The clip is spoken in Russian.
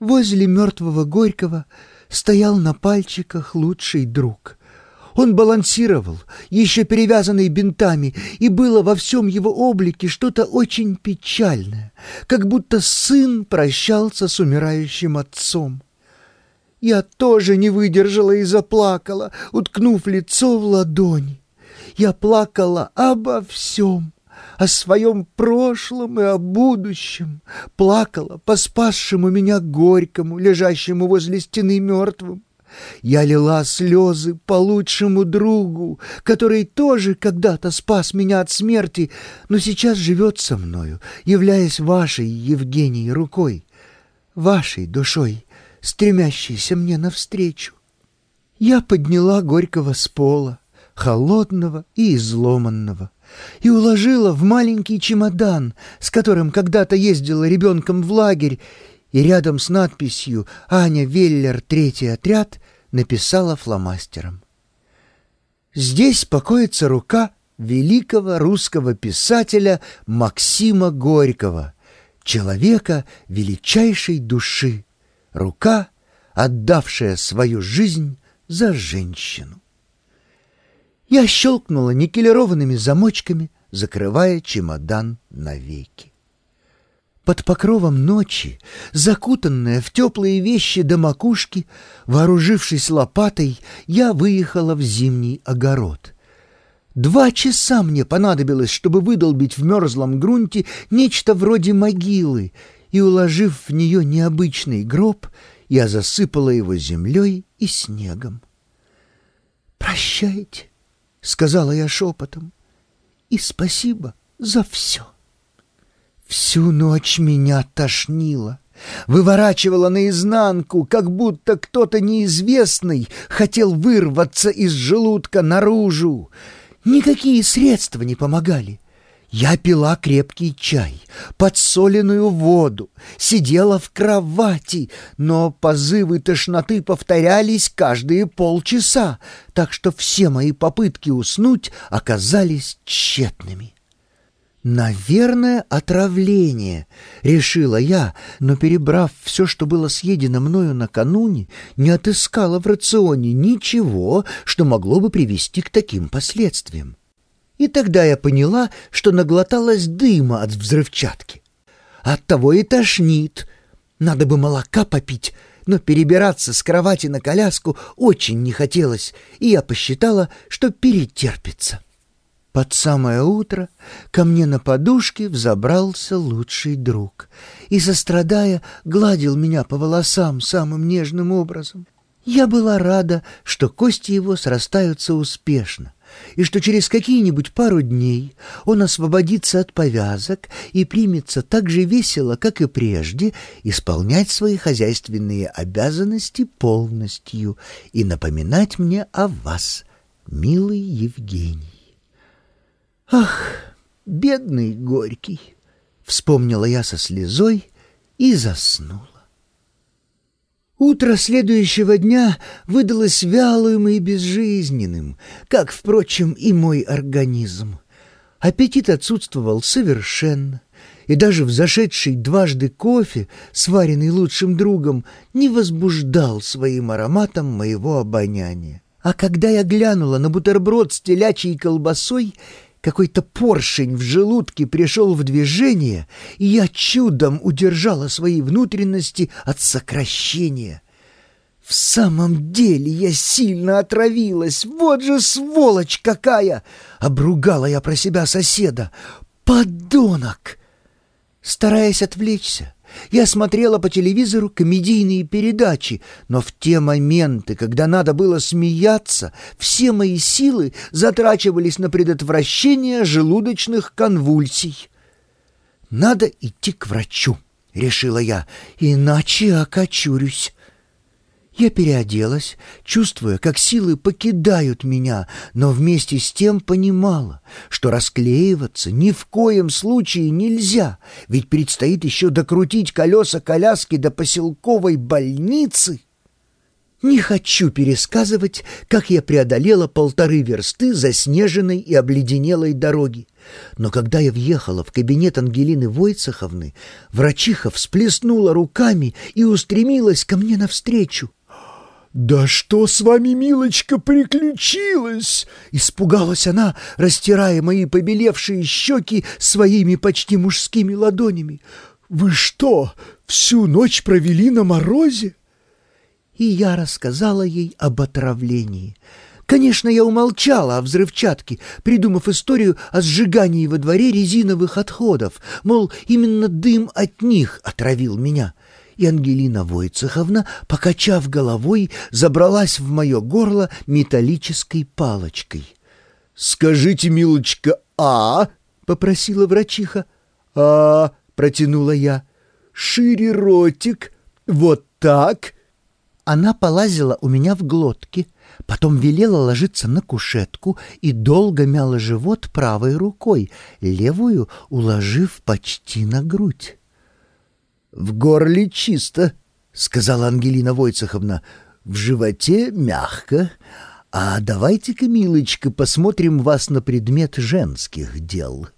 Возле мертвого Горького стоял на пальчиках лучший друг. Он балансировал, еще перевязанный бинтами, и было во всем его облике что-то очень печальное, как будто сын прощался с умирающим отцом. Я тоже не выдержала и заплакала, уткнув лицо в ладони. Я плакала обо всем о своем прошлом и о будущем, плакала по спасшему меня горькому, лежащему возле стены мертвым. Я лила слезы по лучшему другу, который тоже когда-то спас меня от смерти, но сейчас живет со мною, являясь вашей, Евгенией, рукой, вашей душой, стремящейся мне навстречу. Я подняла Горького с пола, холодного и изломанного и уложила в маленький чемодан, с которым когда-то ездила ребенком в лагерь, и рядом с надписью «Аня Веллер, третий отряд» написала фломастером. Здесь покоится рука великого русского писателя Максима Горького, человека величайшей души, рука, отдавшая свою жизнь за женщину. Я щелкнула никелированными замочками, закрывая чемодан навеки. Под покровом ночи, закутанная в теплые вещи до макушки, вооружившись лопатой, я выехала в зимний огород. Два часа мне понадобилось, чтобы выдолбить в мерзлом грунте нечто вроде могилы, и, уложив в нее необычный гроб, я засыпала его землей и снегом. «Прощайте», — сказала я шепотом, — «и спасибо за все». Всю ночь меня тошнило, выворачивало наизнанку, как будто кто-то неизвестный хотел вырваться из желудка наружу. Никакие средства не помогали. Я пила крепкий чай, подсоленную воду, сидела в кровати, но позывы тошноты повторялись каждые полчаса, так что все мои попытки уснуть оказались тщетными. «Наверное, отравление», — решила я, но, перебрав все, что было съедено мною накануне, не отыскала в рационе ничего, что могло бы привести к таким последствиям. И тогда я поняла, что наглоталась дыма от взрывчатки. Оттого и тошнит. Надо бы молока попить, но перебираться с кровати на коляску очень не хотелось, и я посчитала, что перетерпится. Под самое утро ко мне на подушке взобрался лучший друг и, сострадая, гладил меня по волосам самым нежным образом. Я была рада, что кости его срастаются успешно, и что через какие-нибудь пару дней он освободится от повязок и примется так же весело, как и прежде, исполнять свои хозяйственные обязанности полностью и напоминать мне о вас, милый Евгений. Ах, бедный Горький! Вспомнила я со слезой и заснула. Утро следующего дня выдалось вялым и безжизненным, как, впрочем, и мой организм. Аппетит отсутствовал совершенно, и даже взошедший дважды кофе, сваренный лучшим другом, не возбуждал своим ароматом моего обоняния. А когда я глянула на бутерброд с телячьей колбасой, какой-то поршень в желудке пришел в движение, и я чудом удержала свои внутренности от сокращения. В самом деле я сильно отравилась. Вот же сволочь какая! Обругала я про себя соседа. Подонок! Стараясь отвлечься, я смотрела по телевизору комедийные передачи, но в те моменты, когда надо было смеяться, все мои силы затрачивались на предотвращение желудочных конвульсий. «Надо идти к врачу», — решила я, — «иначе окочурюсь». Я переоделась, чувствуя, как силы покидают меня, но вместе с тем понимала, что расклеиваться ни в коем случае нельзя, ведь предстоит еще докрутить колеса коляски до поселковой больницы. Не хочу пересказывать, как я преодолела полторы версты заснеженной и обледенелой дороги. Но когда я въехала в кабинет Ангелины Войцеховны, врачиха всплеснула руками и устремилась ко мне навстречу. «Да что с вами, милочка, приключилось?» Испугалась она, растирая мои побелевшие щеки своими почти мужскими ладонями. «Вы что, всю ночь провели на морозе?» И я рассказала ей об отравлении. Конечно, я умолчала о взрывчатке, придумав историю о сжигании во дворе резиновых отходов, мол, именно дым от них отравил меня — и Ангелина Войцеховна, покачав головой, забралась в мое горло металлической палочкой. «Скажите, милочка, а?» — попросила врачиха. «А?» — протянула я. «Шире ротик, вот так?» Она полазила у меня в глотке, потом велела ложиться на кушетку и долго мяла живот правой рукой, левую уложив почти на грудь. «В горле чисто», — сказала Ангелина Войцеховна. «В животе мягко. А давайте-ка, милочка, посмотрим вас на предмет женских дел».